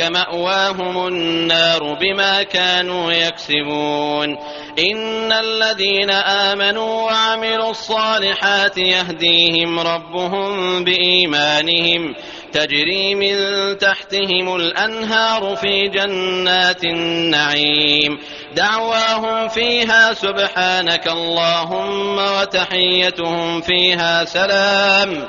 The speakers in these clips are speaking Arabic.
مأواهم النار بما كانوا يكسبون. إن الذين آمنوا وعملوا الصالحات يهديهم ربهم بإيمانهم. تجري من تحتهم الأنهار في جنات النعيم. دعواهم فيها سبحانك اللهم وتحيتهم فيها سلام.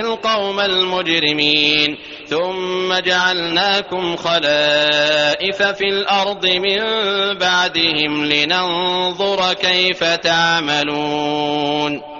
القوم المجرمين. ثم جعلناكم خلائف في الأرض من بعدهم لننظر كيف تعملون.